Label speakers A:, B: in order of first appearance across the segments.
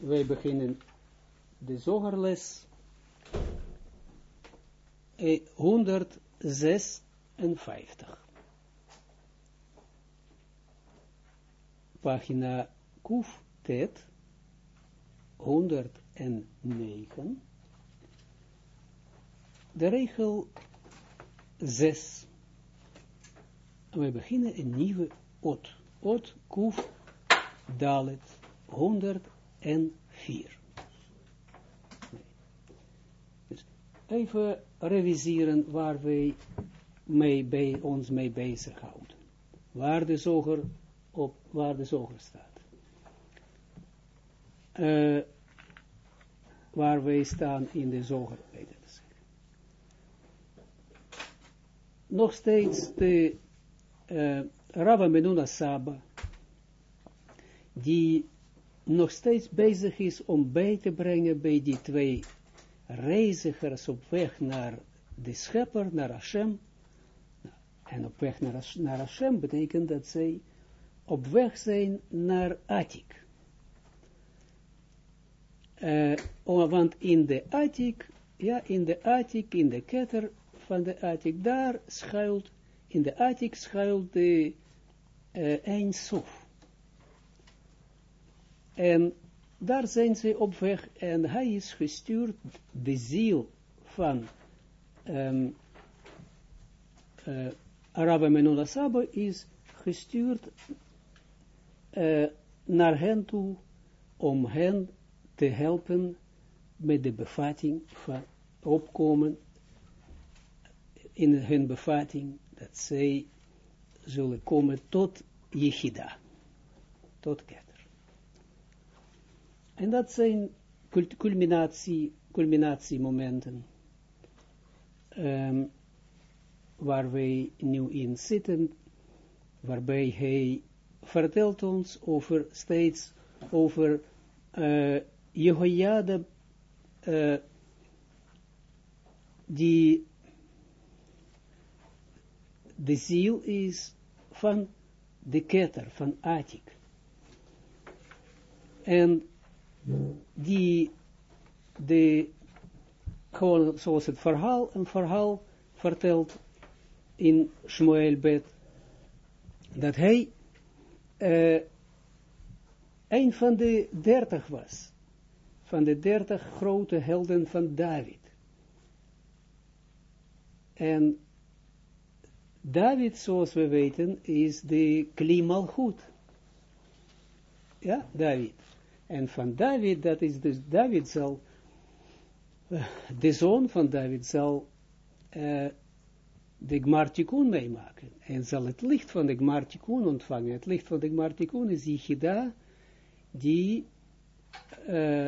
A: wij beginnen de zogerles 156. Pagina Kuf Tet 109. De regel 6. We beginnen een nieuwe ot. Ot Kuf Dalet 104. Dus even reviseren waar wij mee bij ons mee bezighouden. Waar de zoger op, waar de zoger staat. Uh, waar wij staan in de zoger. Nog steeds de uh, Rabba Menuna Saba, die nog steeds bezig is om bij te brengen bij die twee reizigers op weg naar de schepper, naar Hashem. En op weg naar, naar Hashem betekent dat zij op weg zijn naar Atik. Uh, want in de Atik, ja, in de Atik, in de ketter van de Atik, daar schuilt, in de Atik schuilt de uh. En daar zijn ze op weg en hij is gestuurd, de ziel van um, uh, Araba Menula Saba is gestuurd uh, naar hen toe om hen te helpen met de bevatting van opkomen in hun bevatting dat zij zullen komen tot Yechida, tot Keter. En dat zijn culminatie, culminatiemomenten um, waar wij nu in zitten, waarbij hij vertelt ons over steeds over uh, Jehoiada uh, die de ziel is van de ketter, van Atik. En die de, gewoon zoals het verhaal, een verhaal vertelt in Shmuel Bet, dat hij uh, een van de dertig was, van de dertig grote helden van David. En David, zoals we weten, is de klimal goed. Ja, David. En van David, dat is dus, David zal, uh, de zoon van David zal uh, de Gmartikun meemaken. En zal het licht van de Gmartikun ontvangen. Het licht van de Gmartikun is die Gida, die uh,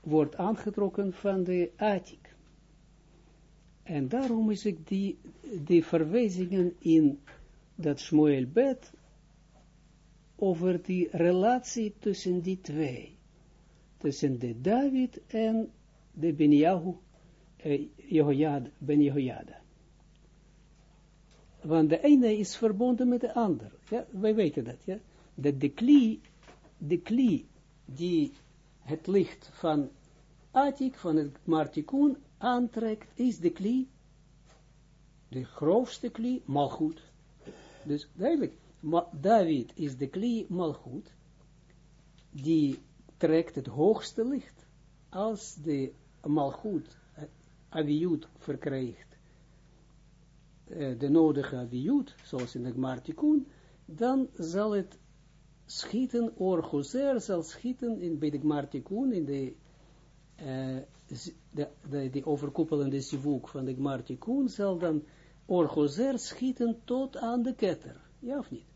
A: wordt aangetrokken van de Atik. En daarom is ik die, die verwijzingen in dat Shmuel Bet over die relatie tussen die twee. Tussen de David en de Ben Yahu, eh, Jehoiada, Ben. Want de ene is verbonden met de ander. Ja, wij weten dat, ja. Dat de kli, de kli die het licht van Atik, van het Martikun, aantrekt, is de kli, de grootste kli, malgoed. Dus duidelijk, David is de kli malchut, die trekt het hoogste licht. Als de malchut aviut verkrijgt, uh, de nodige aviut, zoals in de Gmartikun, dan zal het schieten, orgozer zal schieten in, bij de Gmartikun, in de, uh, de, de, de overkoepelende zivuk van de Gmartikun, zal dan orgozer schieten tot aan de ketter. Ja of niet?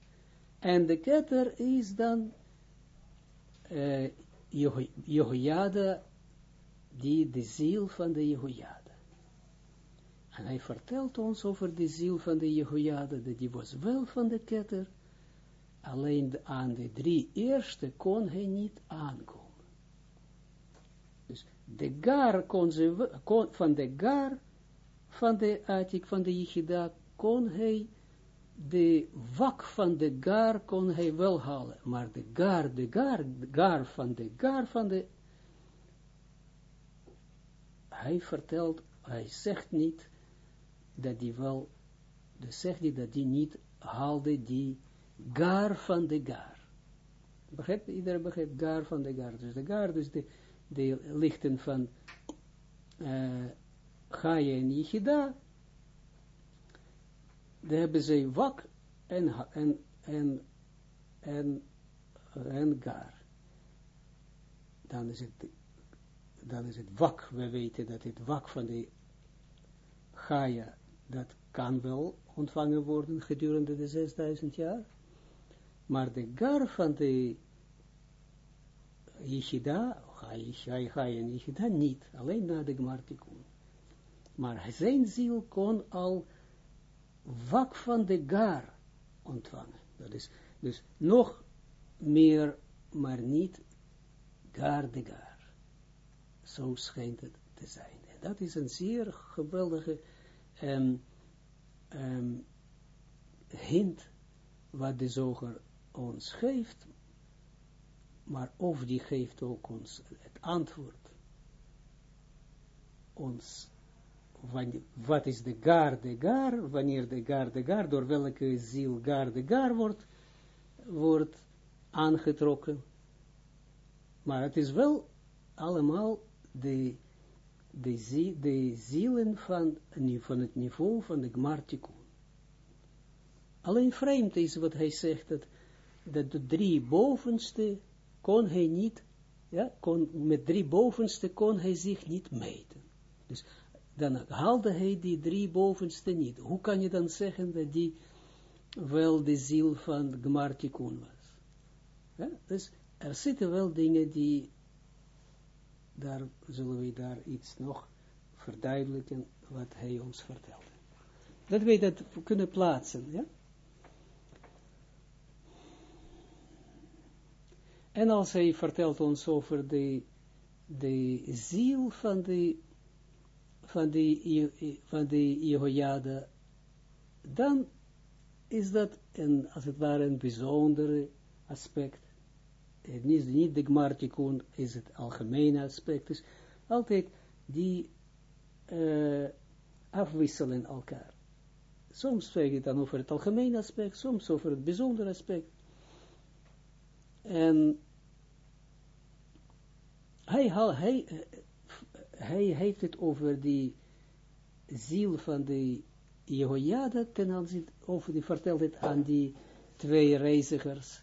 A: En de ketter is dan uh, Jehoiada, die de ziel van de Jehoiada. En hij vertelt ons over de ziel van de Jehoiada, dat die was wel van de ketter, alleen aan de drie eerste kon hij niet aankomen. Dus de gar kon van de gar van de Atik, van de Jechida, kon hij de wak van de gar kon hij wel halen, maar de gar, de gar, de gar van de gar van de, hij vertelt, hij zegt niet, dat die wel, dus zegt hij dat die niet haalde die gar van de gar. Begrijpt, iedereen begrijpt gar van de gar. Dus de gar, dus de, de lichten van uh, Gaia en Yichida, daar hebben ze wak en, en, en, en, en gar. Dan is het, dan is het wak, we weten dat het wak van de Gaia, dat kan wel ontvangen worden gedurende de 6000 jaar. Maar de gar van de Yichida, Gaia en Yichida niet, alleen na de Gmartikun. Maar zijn ziel kon al wak van de gar ontvangen. Dat is dus nog meer, maar niet gar de gar. Zo schijnt het te zijn. En dat is een zeer geweldige um, hint wat de zoger ons geeft, maar of die geeft ook ons het antwoord, ons wat is de gar de gar, wanneer de gar de gar, door welke ziel gar de gar wordt, wordt aangetrokken. Maar het is wel allemaal de, de, de zielen van, van het niveau van de Gmartikun. Alleen vreemd is wat hij zegt, dat, dat de drie bovenste kon hij niet, ja, kon, met drie bovenste kon hij zich niet meten. Dus dan haalde hij die drie bovenste niet. Hoe kan je dan zeggen dat die wel de ziel van Gmartikun was? Ja, dus er zitten wel dingen die, daar zullen we daar iets nog verduidelijken, wat hij ons vertelde. Dat we dat kunnen plaatsen, ja. En als hij vertelt ons over de, de ziel van de van die, van die Jehoiada, dan is dat een, als het ware een bijzondere aspect. Het is niet de Gmartikun, is het algemene aspect. Dus altijd die uh, afwisselen elkaar. Soms spreek je dan over het algemene aspect, soms over het bijzondere aspect. En hij, hij, hij heeft het over die ziel van de Jehoiada ten over die vertelt het aan die twee reizigers,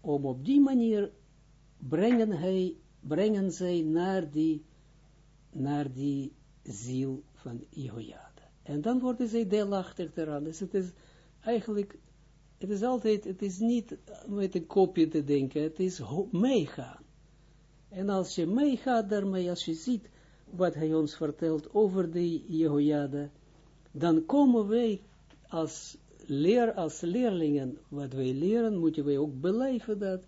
A: om op die manier brengen, brengen zij naar die, die ziel van Jehoiada. En dan worden zij deelachtig eraan. Dus het is eigenlijk, het is altijd, het is niet met een kopje te denken, het is meegaan. En als je meegaat daarmee, als je ziet wat hij ons vertelt over de Jehoiada, dan komen wij als, leer, als leerlingen, wat wij leren, moeten wij ook beleven dat,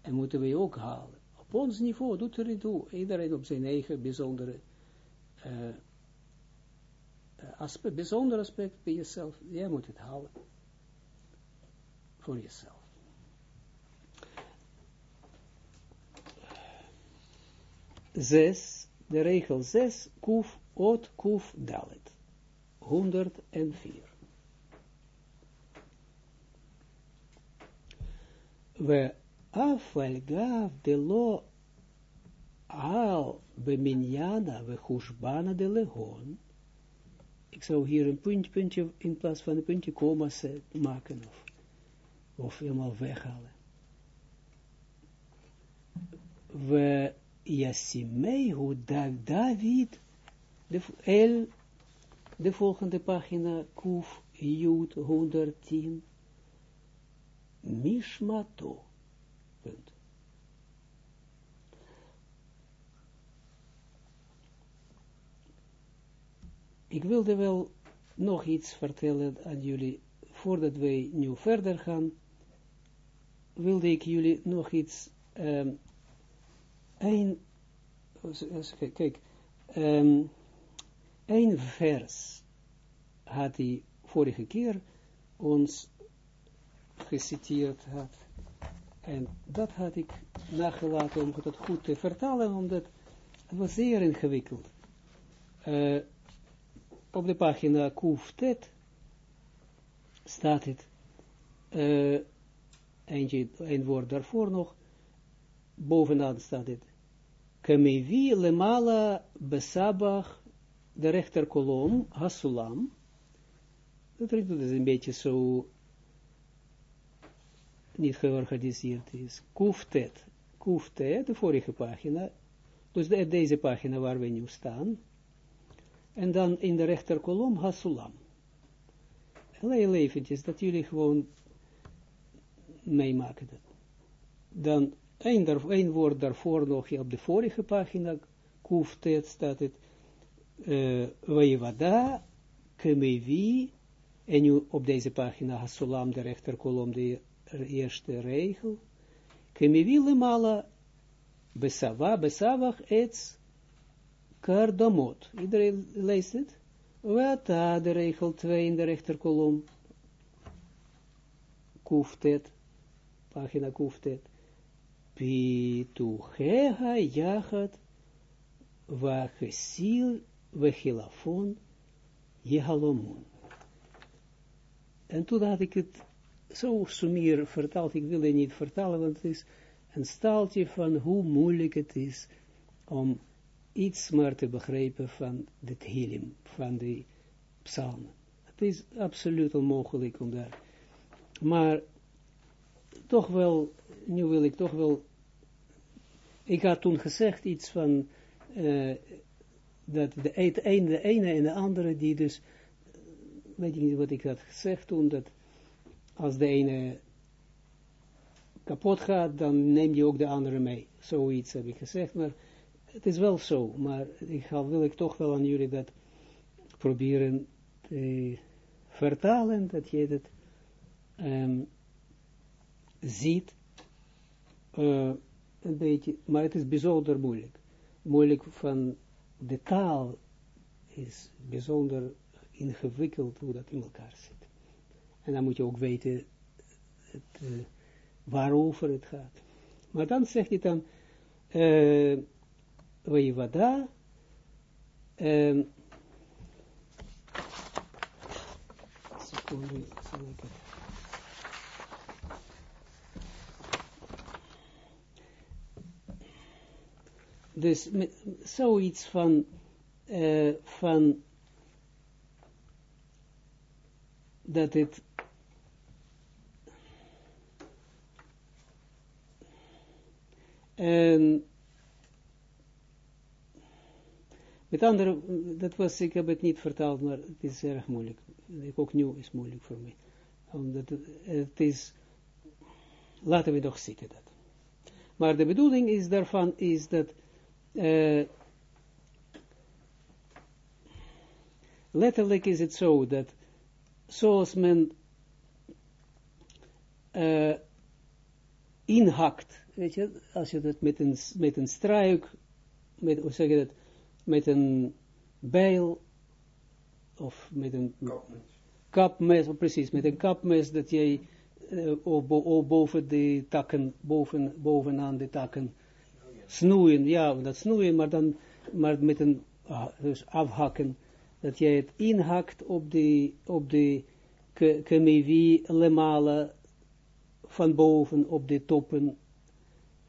A: en moeten wij ook halen. Op ons niveau, doet er niet toe, iedereen op zijn eigen bijzondere uh, aspect, bijzonder aspect bij jezelf, jij moet het halen. Voor jezelf. Zes, de regel 6, kuf, ot, kuf, dalet. 104. We afal de lo al beminjana we hushbana de legon. Ik zou hier een puntje, puntje in plaats van een puntje komma maken of, of helemaal weghalen. We Yasimeihu David, de, de volgende pagina, Kuf, Jud, 110, Mishmato. Ik wilde wel nog iets vertellen aan jullie, voordat wij nu verder gaan, wilde ik jullie nog iets um, een, kijk, um, vers had hij vorige keer ons geciteerd had. En dat had ik nagelaten om het goed te vertalen, omdat het was zeer ingewikkeld. Uh, op de pagina Kuftet staat het, uh, eentje, een woord daarvoor nog, bovenaan staat het, Kamevi lemala besabach, de rechterkolom, hasulam, dat is een beetje zo niet georganiseerd is. Kuftet, Kuftet, de vorige pagina, dus de, deze pagina waar we nu staan, en dan in de rechterkolom Hasulam. Heel eventjes, dat jullie gewoon meemaken dat. Dan daar, een woord daarvoor nog, op de vorige pagina, Kuftet staat het, uh, Vajvada, Kemevi, en nu op deze pagina Hasulam, de rechterkolom, de eerste regel. Kemivile mala besava, besavach ets kardamot. Iedereen leest het? Wat de regel 2 in de rechterkolom. Kuftet, pagina kuftet. Pitucheha jachat vachesil vechilafon jehalomun. En toen had ik het zo sumier vertaald, ik wil het niet vertalen, want het is een staaltje van hoe moeilijk het is om iets maar te begrijpen van de Tehillim, van de psalmen. Het is absoluut onmogelijk om daar, maar toch wel, nu wil ik toch wel, ik had toen gezegd iets van, uh, dat de, de ene en de andere, die dus, weet ik niet wat ik had gezegd toen, dat als de ene kapot gaat, dan neem je ook de andere mee. Zoiets heb ik gezegd, maar het is wel zo. Maar ik ga, wil ik toch wel aan jullie dat proberen te vertalen, dat je het um, ziet, uh, een beetje, maar het is bijzonder moeilijk. Moeilijk van de taal is bijzonder ingewikkeld hoe dat in elkaar zit. En dan moet je ook weten het, uh, waarover het gaat. Maar dan zegt hij dan, uh, Weivada, um, seconde, zal ik het Dus zoiets van, uh, van dat het En met andere, dat was, ik heb het niet vertaald, maar het is erg moeilijk. Ook nu is moeilijk voor mij. Omdat het is, laten we nog zitten dat. Maar de bedoeling is daarvan is dat uh, letterlijk is het zo dat zoals men uh, inhakt weet je, als je dat met een, met een struik, met, hoe zeg je dat, met een bijl, of met een kapmes, kapmes precies, met een kapmes, dat jij uh, boven de takken, boven, bovenaan de takken, snoeien, ja, dat snoeien, maar dan, maar met een, uh, dus afhakken, dat jij het inhakt op de, op de kemevi lemala, van boven op de toppen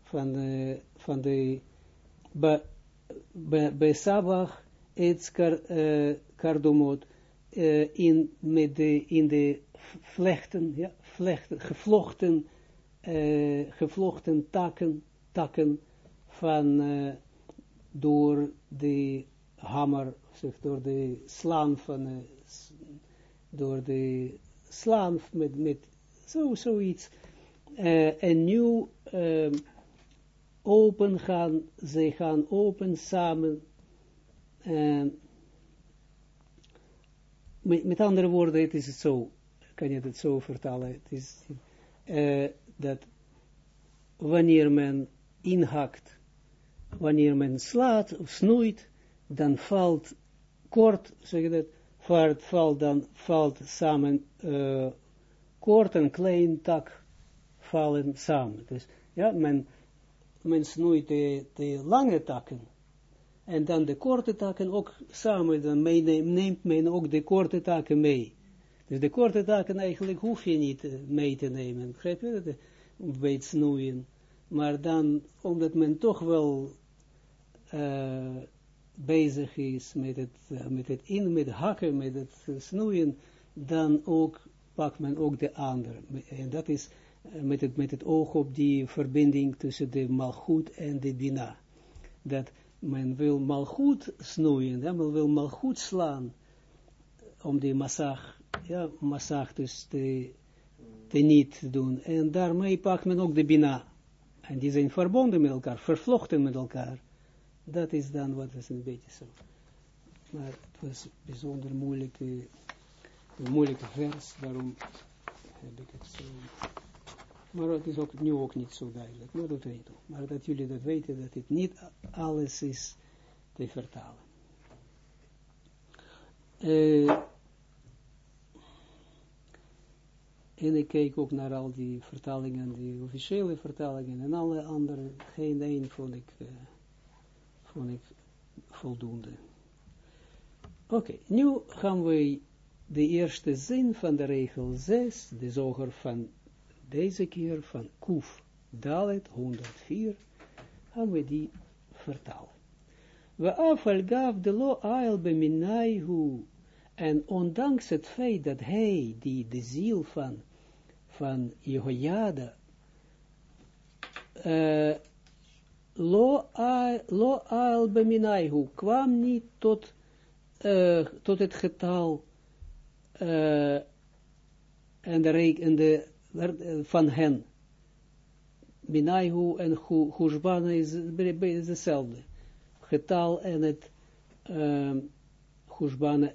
A: van de, van de bij be, Sabach het uh, kardomot uh, in, met de, in de vlechten, ja, vlechten, gevlochten, gevlochten takken, takken van uh, door de hamer, zeg, door de slaan van, uh, door de slaan met, met zo, zoiets. Uh, en nu uh, open gaan, zij gaan open samen. En met, met, andere woorden, het is zo, kan je het zo vertalen, het is dat wanneer men inhakt, wanneer men slaat of snoeit, dan valt kort, zeg je dat, valt, valt dan, valt samen uh, kort en klein tak vallen samen. Dus ja, men, men snoeit de, de lange takken en dan de korte takken ook samen, dan neemt men ook de korte takken mee. Dus de korte takken eigenlijk hoef je niet eh, mee te nemen, begrijp je dat? Bij het snoeien. Maar dan, omdat men toch wel uh, bezig is met het, uh, met het in, met hakken, met het snoeien, dan ook pakt men ook de andere. En dat is met, het, met het oog op die verbinding tussen de malgoed en de bina. Dat men wil malgoed snoeien, ja, men wil malgoed slaan, om die massag, ja, massag dus te, te niet doen. En daarmee pakt men ook de bina. En die zijn verbonden met elkaar, vervlochten met elkaar. Dat is dan wat is een beetje zo. Maar het was bijzonder moeilijke, een moeilijke vers, daarom heb ik het zo... Maar het is ook nu ook niet zo duidelijk, maar dat weet. Maar dat jullie dat weten, dat het niet alles is te vertalen. Uh, en ik keek ook naar al die vertalingen, die officiële vertalingen en alle andere, geen één vond ik, uh, voldoende. Oké, nu gaan we de eerste zin van de regel 6, de zoger van deze keer van Kuf Dalet 104, gaan we die vertalen. We afal gaf de lo ail beminaihu, en ondanks het feit dat hij, die de ziel van, van Jehoiada, uh, lo ail beminaihu, kwam niet tot, uh, tot het getal uh, en de, en de eh, van hen. Minaihu en Hushbana is, is hetzelfde. Getal en het uh,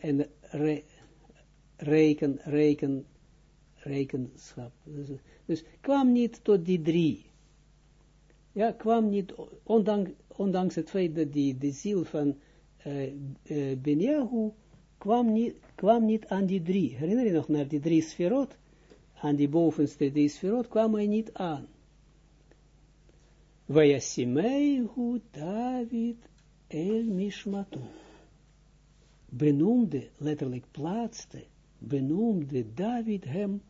A: en re, reken, reken, rekenschap. Dus, dus, kwam niet tot die drie. Ja, kwam niet, ondanks, ondanks het feit dat die, de ziel van uh, uh, kwam niet, kwam niet aan die drie. Herinner je nog naar die drie sferot? aan die bovenste die sferot kwam hij niet aan. Vayasimeihu David el Mishmatu. Benoemde, letterlijk plaatste, benoemde David hem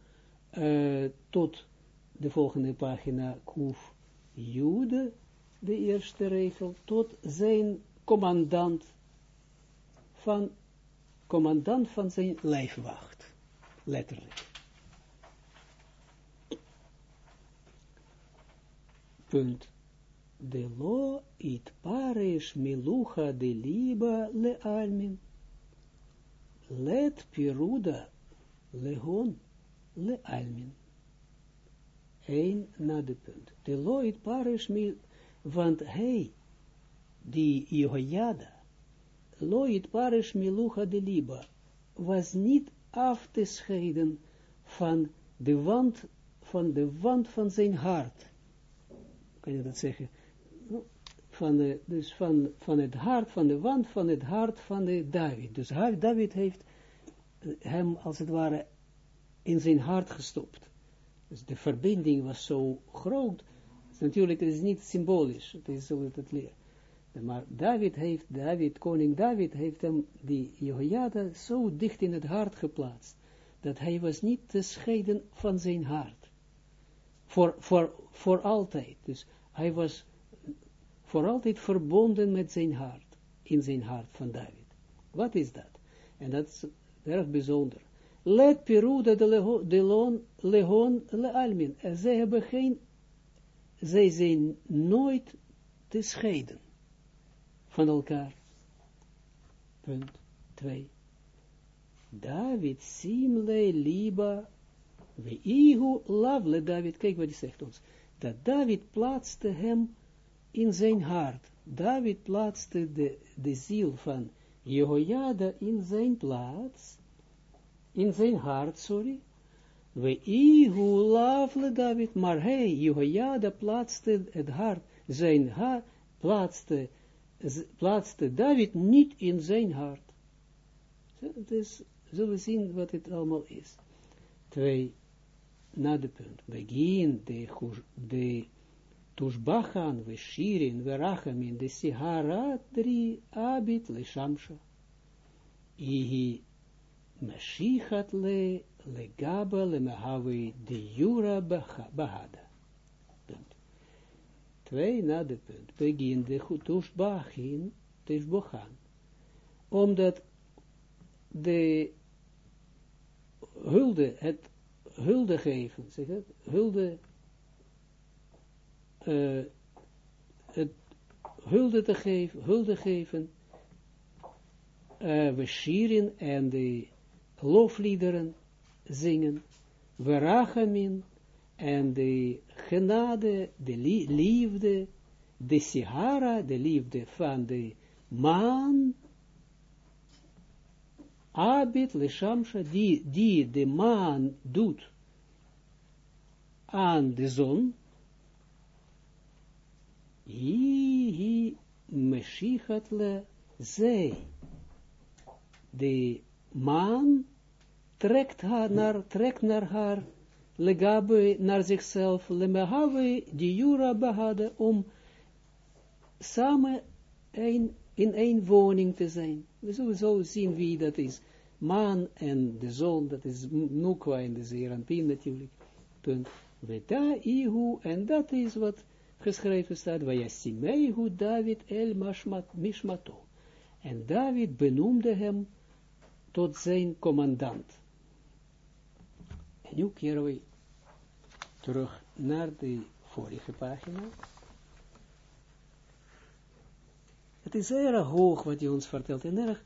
A: uh, tot de volgende pagina Kuf Jude, de eerste regel, tot zijn commandant van, commandant van zijn lijfwacht, letterlijk. punt. De lo it paresh milucha de liba le almin. Let piruda legon le almin. Eén na de punt. De paresh mil, want hij, die Jehoiada, lo it paresh milucha de liba, was niet af van de wand, van de wand van zijn hart kan je dat zeggen, van, de, dus van, van het hart, van de wand van het hart van de David. Dus David heeft eh, hem als het ware in zijn hart gestopt. Dus de verbinding was zo groot. Natuurlijk is het niet symbolisch, het is zo dat het leert. Maar David heeft, David, koning David heeft hem, die Jehoiada, zo dicht in het hart geplaatst, dat hij was niet te scheiden van zijn hart voor, voor, voor altijd. Dus hij was voor altijd verbonden met zijn hart, in zijn hart van David. Wat is dat? En dat is erg bijzonder. Let Peruda de Leon, Leon le Almin. Zij hebben geen, zij zijn nooit te scheiden van elkaar. Punt 2. David simle liba we ihu lavle David, kijk wat hij zegt ons, dat David plaatste hem in zijn hart. David plaatste de, de ziel van Jehoiada in zijn plaats, in zijn hart, sorry. We ihu lavle David, maar hij, Jehoiada, plaatste het hart, zijn hart, plaatste, plaatste David niet in zijn hart. Dus zullen we zien wat het allemaal is. Twee. na de punt. Begin de, de tushbachan, we shirin, we rachamin, de sihara, drie abit, le shamsha. Meshichat le, le gaba, le mehavi, de jura bahada. Punt. Twee na de punt. Begin de tushbachan. Omdat de hulde, het hulde geven, zeg het, hulde, uh, het hulde te geven, hulde geven, uh, we shiren en de lofliederen zingen, we rachamin en de genade, de liefde, de sihara, de liefde van de maan, Abit leshamsha, die, die de maan doet aan de zon, hi meshichat le. De maan trekt haar naar, trekt naar haar, legabe naar zichzelf, lemehave die jura behade, om samen een in één woning te zijn. We zullen zo zien wie dat is. Maan en de zon, dat is Nukwa in de Zeranpien natuurlijk. Punt. Veta ihu, en dat is wat geschreven staat, Vajasimehu David el Mishmato. En David benoemde hem tot zijn commandant. En nu keren we terug naar de vorige pagina. Het is erg hoog wat hij ons vertelt en erg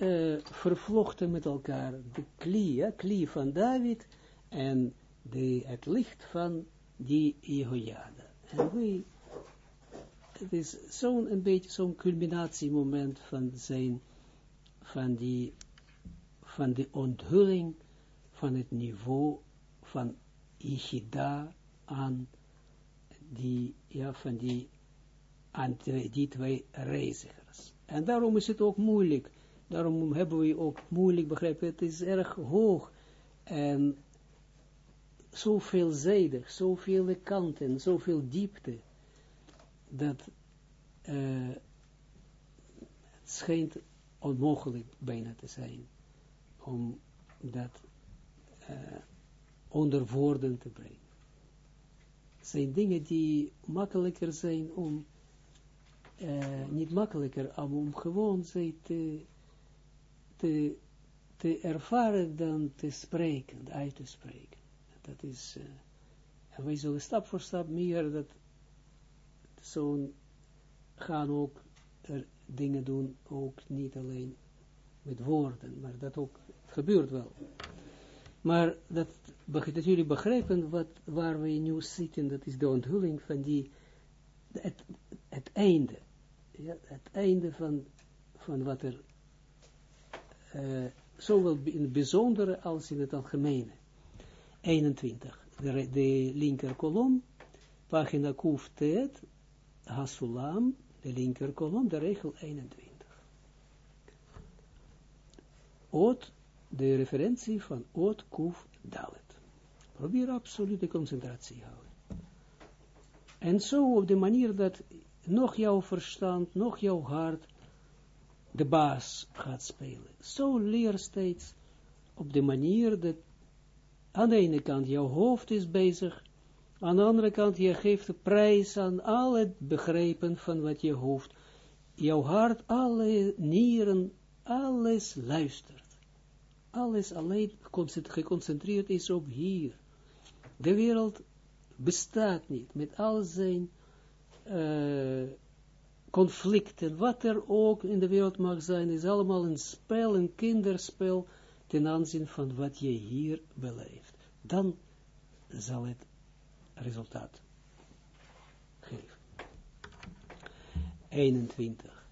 A: uh, vervlochten met elkaar. De klie, ja, klie van David en de, het licht van die Jehoiada. En we, het is zo'n beetje zo'n culminatiemoment van zijn, van die, van de onthulling van het niveau van Ichida aan die, ja, van die aan die twee reizigers. En daarom is het ook moeilijk. Daarom hebben we ook moeilijk begrepen. Het is erg hoog. En zo veelzijdig, zoveel kanten, zoveel diepte. Dat uh, het schijnt onmogelijk bijna te zijn. Om dat uh, onder woorden te brengen. Het zijn dingen die makkelijker zijn om uh, niet makkelijker om gewoon ze te, te, te ervaren dan te spreken, uit te spreken. Dat is, uh, en wij zullen stap voor stap meer dat zo'n gaan ook er dingen doen, ook niet alleen met woorden, maar dat ook gebeurt wel. Maar dat, dat jullie begrijpen wat, waar we nu zitten, dat is de onthulling van die, het, het einde ja, het einde van, van wat er, uh, zowel in het bijzondere als in het algemene. 21, de, de linker kolom, pagina Kuftet, Hasulam, de linker kolom, de regel 21. Oot, de referentie van Oot Kuf Dalet. Probeer absolute concentratie houden. En zo op de manier dat nog jouw verstand, nog jouw hart de baas gaat spelen. Zo leer steeds op de manier dat aan de ene kant jouw hoofd is bezig, aan de andere kant je geeft de prijs aan al het begrijpen van wat je hoofd, jouw hart, alle nieren, alles luistert. Alles alleen geconcentreerd is op hier. De wereld bestaat niet met al zijn uh, conflicten, wat er ook in de wereld mag zijn, is allemaal een spel, een kinderspel, ten aanzien van wat je hier beleeft. Dan zal het resultaat geven. 21.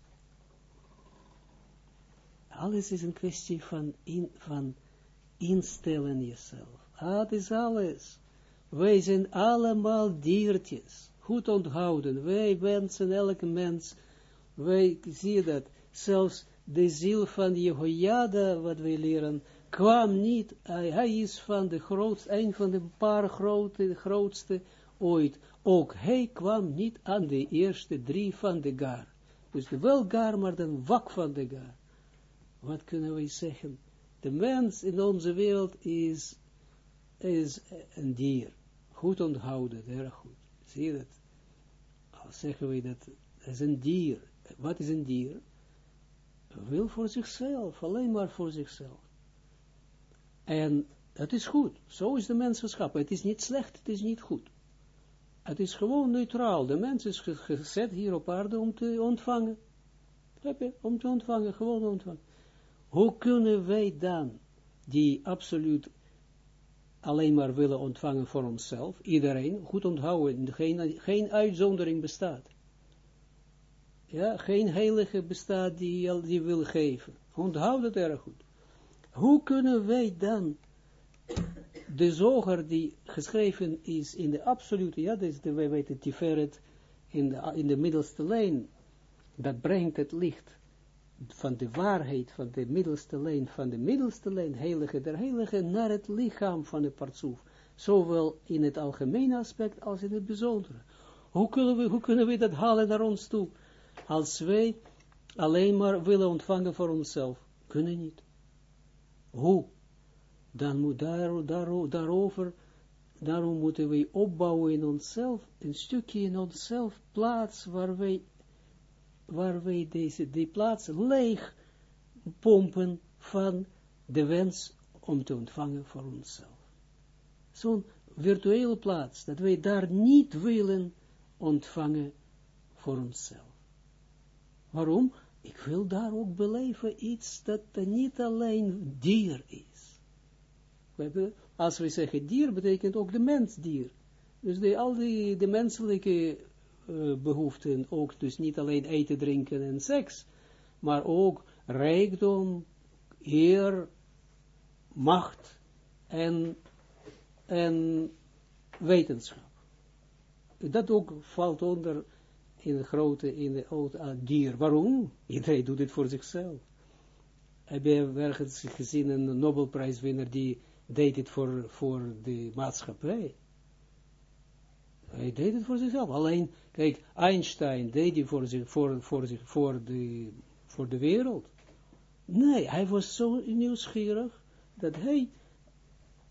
A: Alles is een kwestie van, in, van instellen jezelf. Dat is alles. Wij zijn allemaal diertjes goed onthouden. Wij wensen, elke mens, wij zien dat, zelfs de ziel van Jehoiada, wat wij leren, kwam niet, hij, is van de grootste, een van de paar grote, de grootste ooit. Ook hij kwam niet aan de eerste drie van de gar. Dus wel gar, maar dan wak van de gar. Wat kunnen wij zeggen? De mens in onze wereld is, is een dier. Goed onthouden, erg goed. Zie je dat? Al zeggen we dat, het is een dier. Wat is een dier? Wil voor zichzelf, alleen maar voor zichzelf. En het is goed. Zo is de mens geschapen. Het is niet slecht, het is niet goed. Het is gewoon neutraal. De mens is gezet hier op aarde om te ontvangen. Om te ontvangen, gewoon ontvangen. Hoe kunnen wij dan, die absoluut alleen maar willen ontvangen voor onszelf, iedereen, goed onthouden, geen, geen uitzondering bestaat. Ja, geen heilige bestaat die, die wil geven. Onthoud het erg goed. Hoe kunnen wij dan de zoger die geschreven is in de absolute, ja, dus de, wij weten Tiferet, in de, in de middelste lijn, dat brengt het licht van de waarheid, van de middelste lijn, van de middelste lijn, heilige der heilige, naar het lichaam van de partsoef. Zowel in het algemene aspect als in het bijzondere. Hoe kunnen we, hoe kunnen we dat halen naar ons toe? Als wij alleen maar willen ontvangen voor onszelf. Kunnen niet. Hoe? Dan moet daar, daar, daarover, daarom moeten wij opbouwen in onszelf, een stukje in onszelf, plaats waar wij waar wij deze, die plaats leeg pompen van de wens om te ontvangen voor onszelf. Zo'n virtuele plaats, dat wij daar niet willen ontvangen voor onszelf. Waarom? Ik wil daar ook beleven iets dat niet alleen dier is. Als we zeggen dier, betekent ook de mens dier. Dus de, al die de menselijke uh, behoeften, ook dus niet alleen eten, drinken en seks, maar ook rijkdom, eer, macht en, en wetenschap. Dat ook valt onder in de grote, in de oude dier. Waarom? Iedereen doet het voor zichzelf. Heb je ergens gezien een Nobelprijswinnaar die deed het voor, voor de maatschappij? Hij deed het voor zichzelf. Alleen, kijk, Einstein deed het voor, zich, voor, voor, zich, voor, de, voor de wereld. Nee, hij was zo nieuwsgierig, dat hij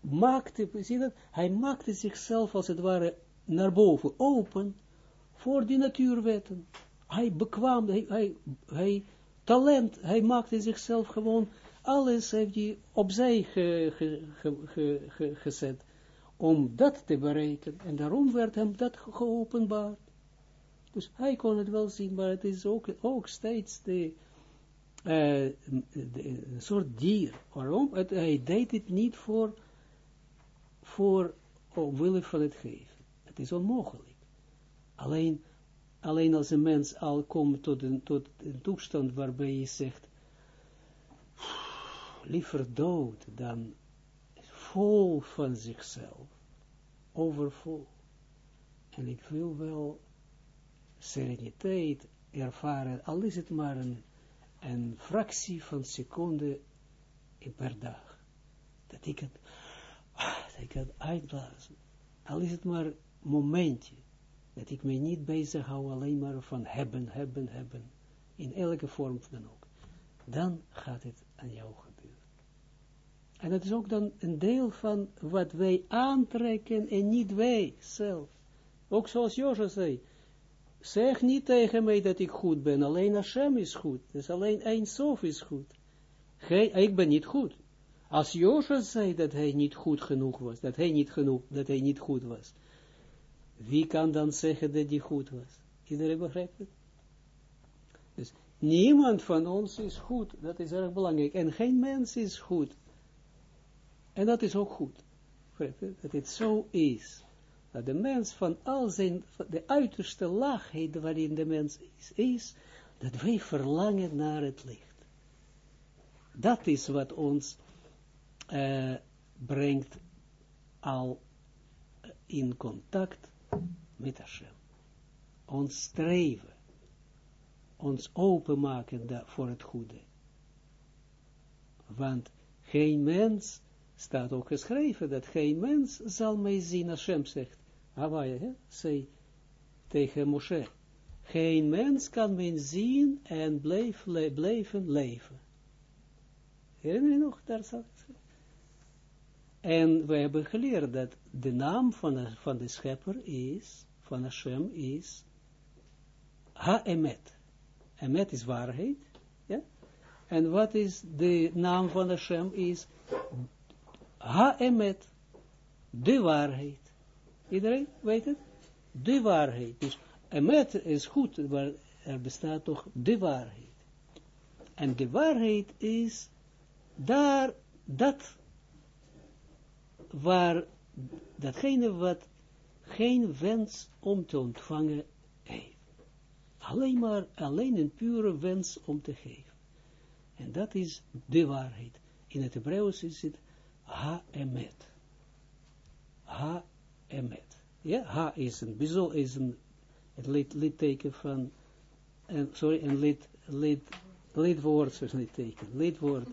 A: maakte, zie dat, hij maakte zichzelf als het ware naar boven, open, voor die natuurwetten. Hij bekwam, hij, hij, hij talent, hij maakte zichzelf gewoon, alles heeft hij opzij ge, ge, ge, gezet om dat te bereiken. En daarom werd hem dat geopenbaard. Dus hij kon het wel zien, maar het is ook, ook steeds de, uh, een soort dier. Waarom? Het, hij deed het niet voor, voor omwille van het geven. Het is onmogelijk. Alleen, alleen als een mens al komt tot een, tot een toestand waarbij je zegt, liever dood dan vol van zichzelf, overvol. En ik wil wel sereniteit ervaren, al is het maar een, fractie van seconde per dag. Dat ik het, dat ik. Al is het maar momentje. Dat ik me niet bezig hou alleen maar van hebben, hebben, hebben. In elke vorm dan ook. Dan gaat het aan jou gebeuren. En dat is ook dan een deel van wat wij aantrekken en niet wij zelf. Ook zoals Josje zei, zeg niet tegen mij dat ik goed ben, alleen Hashem is goed. Dus alleen één Sof is goed. Gij, ik ben niet goed. Als Josje zei dat hij niet goed genoeg was, dat hij niet genoeg, dat hij niet goed was, wie kan dan zeggen dat hij goed was? Iedereen begrijpt het? Dus niemand van ons is goed, dat is erg belangrijk. En geen mens is goed. En dat is ook goed. Dat het zo is. Dat de mens van al zijn, de uiterste laagheid waarin de mens is, is dat wij verlangen naar het licht. Dat is wat ons uh, brengt al in contact met Hashem. Ons streven, ons openmaken voor het goede. Want Geen mens, staat ook geschreven, dat geen mens zal mij zien, Hashem zegt, Hawaii, zei tegen Moshe, geen mens kan mij zien en le, blijven leven. Herinner je nog, daar staat. En we hebben geleerd dat de naam van de, schepper is, van Hashem is, Ha-emet. Emet is waarheid, ja? En wat is de naam van Hashem is, Ha-emet, de waarheid. Iedereen weet het? De waarheid. Dus emet is goed, maar er bestaat toch de waarheid. En de waarheid is daar, dat, waar, datgene wat geen wens om te ontvangen heeft. Alleen maar, alleen een pure wens om te geven. En dat is de waarheid. In het Hebreeuws is het ha-emet. Ha-emet. Ja, ha is een, bijzonder, is een, het lid, lidteken van, en, sorry, een lid, lid, lidwoord, zoals lidteken, lidwoord,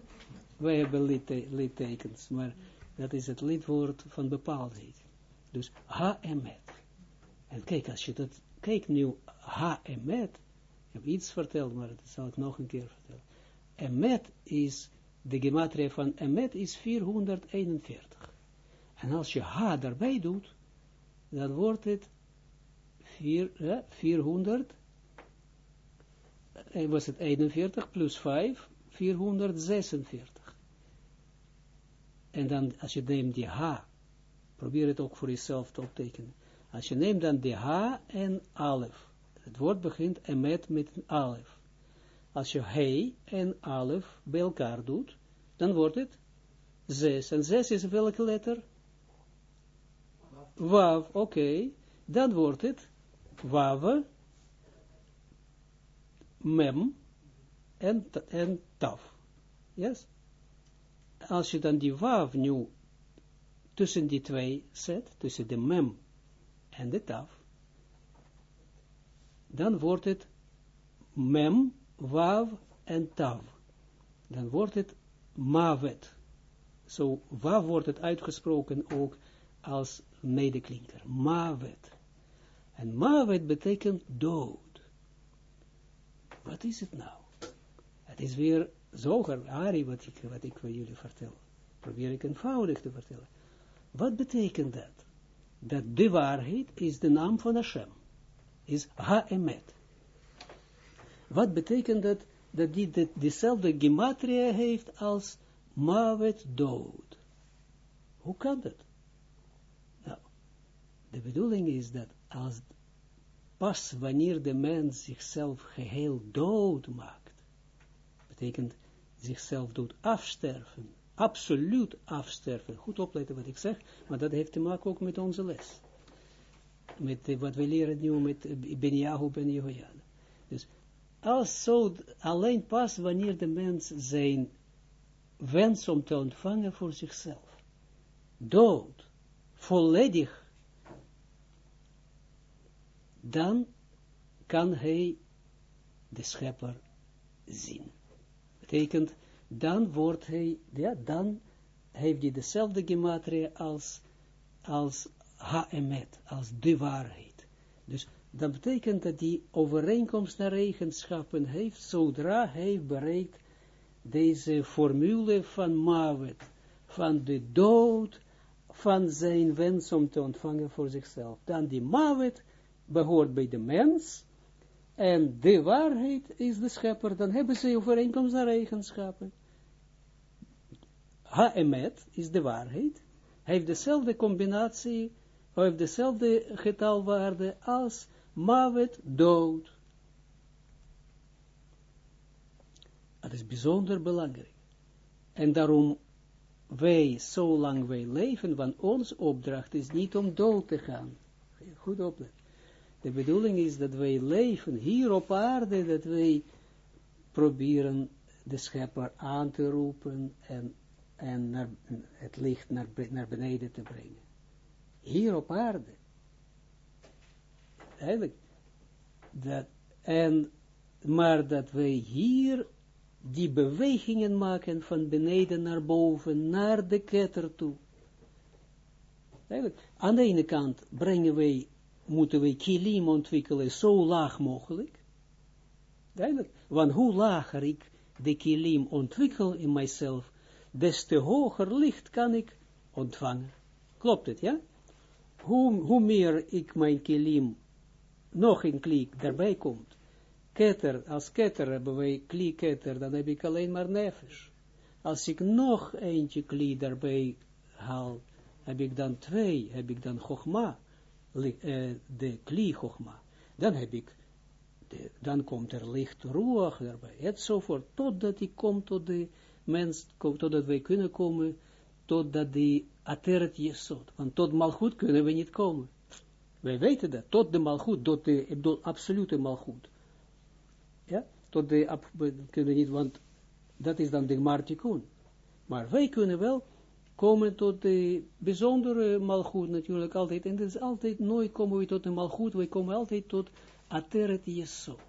A: wij hebben lidtekens, maar dat is het lidwoord van bepaaldheid. Dus ha-emet. En kijk, als je dat, kijk nu, ha-emet, ik heb iets verteld, maar dat zal ik nog een keer vertellen. Emet is, de gematria van emet is 441. En als je ha daarbij doet, dan wordt het 4, eh, 400, en was het 41 plus 5, 446. En dan, als je neemt die h, probeer het ook voor jezelf te optekenen. Als je neemt dan de h en alef, het woord begint emet met een alef. Als je he en alef bij elkaar doet, dan wordt het 6. En 6 is welke letter? Wav, oké. Dan wordt het wav, mem en, en taf. Yes? Als je dan die wav nu tussen die twee zet, tussen de mem en de taf, dan wordt het mem, wav en tav. Dan wordt het mavet. Zo, so, wordt het uitgesproken ook als medeklinker. Mavet. En mavet betekent dood. Wat is het nou? Het is weer zoger, Ari, wat ik, wat ik voor jullie vertel. Probeer ik eenvoudig te vertellen. Wat betekent dat? Dat de waarheid is de naam van Hashem. Is Ha-emet. Wat betekent dat? Dat die de, dezelfde gematria heeft als Mavet dood. Hoe kan dat? Nou, de bedoeling is dat als pas wanneer de mens zichzelf geheel dood maakt, betekent zichzelf doet afsterven, absoluut afsterven. Goed opletten wat ik zeg, maar dat heeft te maken ook met onze les. Met wat we leren nu met Ben Yahu, Ben Jehoiada. Dus als zo, alleen pas wanneer de mens zijn wens om te ontvangen voor zichzelf, dood, volledig, dan kan hij de schepper zien. Betekent dan wordt hij, ja, dan heeft hij dezelfde gematria als, als ha-emet, als de waarheid. Dus dat betekent dat hij overeenkomst naar eigenschappen heeft, zodra hij bereikt deze formule van Mavet, van de dood, van zijn wens om te ontvangen voor zichzelf. Dan die Mavet behoort bij de mens, en de waarheid is de schepper, dan hebben ze overeenkomst naar eigenschappen. Ha-emet is de waarheid, hij heeft dezelfde combinatie, hij heeft dezelfde getalwaarde als Mavet dood. Dat is bijzonder belangrijk. En daarom wij, zolang wij leven, want ons opdracht is niet om dood te gaan. Goed opletten. De bedoeling is dat wij leven hier op aarde, dat wij proberen de schepper aan te roepen en, en naar, het licht naar, naar beneden te brengen. Hier op aarde. Eigenlijk. Dat, en, maar dat wij hier die bewegingen maken van beneden naar boven, naar de ketter toe. Eigenlijk, aan de ene kant brengen wij, moeten wij kilim ontwikkelen zo laag mogelijk. Duidelijk, want hoe lager ik de kilim ontwikkel in mijzelf, des te hoger licht kan ik ontvangen. Klopt het, ja? Hoe, hoe meer ik mijn kilim nog een klik daarbij komt, ketter, als ketter hebben wij kli ketter, dan heb ik alleen maar nefesh. Als ik nog eentje kli daarbij haal, heb ik dan twee, heb ik dan chogma, de kli. Dan heb ik, de, dan komt er licht roer daarbij, enzovoort, totdat ik kom tot de mens, totdat wij kunnen komen, totdat die ateret jesot, want tot malgoed kunnen we niet komen. Wij weten dat, tot de malgoed, tot de, absolute malgoed. Ja, tot de, we kunnen niet, want dat is dan de martikun. Maar wij kunnen wel komen tot de bijzondere malgoed natuurlijk altijd. En dat is altijd, nooit komen we tot de malgoed, wij komen altijd tot ateret jesot.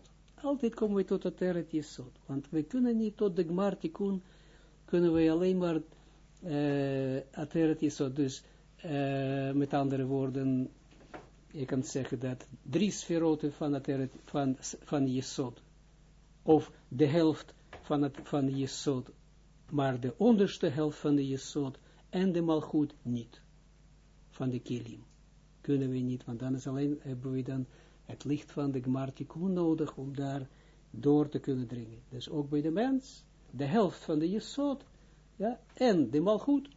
A: Altijd komen we tot ateret jesot. Want we kunnen niet tot de martikun, kunnen we alleen maar uh, ateret jesot. Dus uh, met andere woorden, je kan zeggen dat drie sferoten van, ateret, van, van jesot of de helft van, het, van Jesod, maar de onderste helft van de Jesod en de Malchut niet, van de Kilim. Kunnen we niet, want dan is alleen, hebben we dan het licht van de Gmartikun nodig om daar door te kunnen dringen. Dus ook bij de mens, de helft van de Jesod, ja, en de Malchut,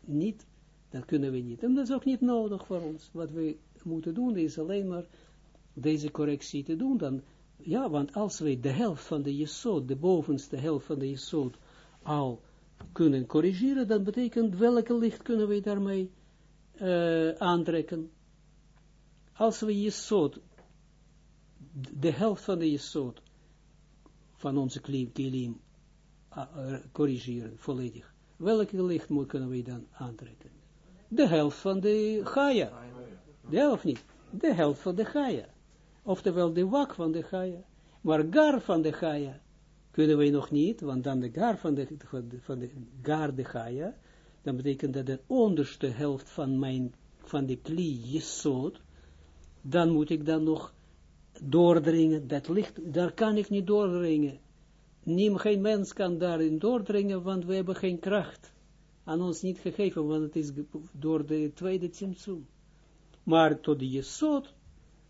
A: niet, dat kunnen we niet. En dat is ook niet nodig voor ons. Wat we moeten doen is alleen maar deze correctie te doen, dan ja, want als wij de helft van de jesod, de bovenste helft van de jesod, al kunnen corrigeren, dan betekent welke licht kunnen wij daarmee uh, aantrekken. Als we jesod, de helft van de jesod, van onze kilim, uh, corrigeren, volledig, welke licht kunnen wij dan aantrekken? De helft van de Gaia. De helft niet. De helft van de Gaia oftewel de wak van de Gaia. Maar gar van de Gaia kunnen wij nog niet, want dan de gar van de, van de, Gaia, dan betekent dat de onderste helft van mijn, van de kli jesod, dan moet ik dan nog doordringen, dat licht, daar kan ik niet doordringen. Niem, geen mens kan daarin doordringen, want we hebben geen kracht aan ons niet gegeven, want het is door de tweede tzimtzum. Maar tot de jesod,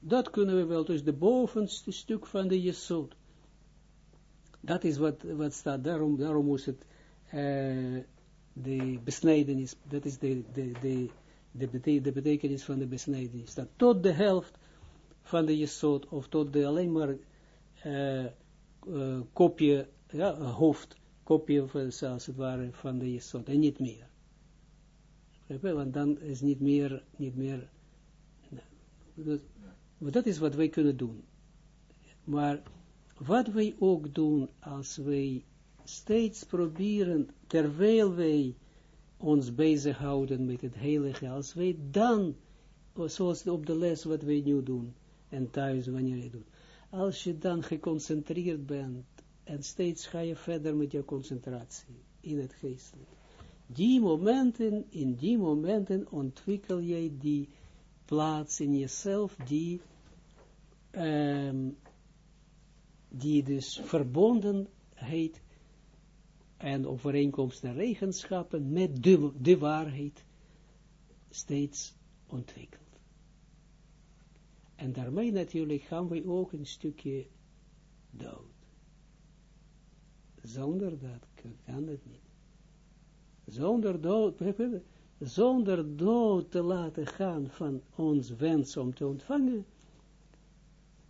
A: dat kunnen we wel, dus de bovenste stuk van de Jesod. Dat is wat, wat staat, daarom, daarom moest het, uh, de besnijdenis, dat is de, de, de, de, de betekenis van de besnijdenis, dat tot de helft van de Jesod, of tot de alleen maar uh, uh, kopje, ja, hoofd, kopje van, zoals het ware, van de Jesod, en niet meer. Want dan is niet meer, niet meer, nou, dat is wat wij kunnen doen. Maar wat wij ook doen als wij steeds proberen, terwijl wij ons bezighouden met het heilige, als wij dan, zoals op de les wat wij nu doen, en thuis wanneer je doet, als je dan geconcentreerd bent, en steeds ga je verder met je concentratie in het geestelijk. Die momenten, in die momenten ontwikkel jij die plaats in jezelf, die um, die dus verbondenheid en overeenkomst en eigenschappen met de, de waarheid steeds ontwikkelt. En daarmee natuurlijk gaan we ook een stukje dood. Zonder dat kan het niet. Zonder dood, zonder dood te laten gaan van ons wens om te ontvangen,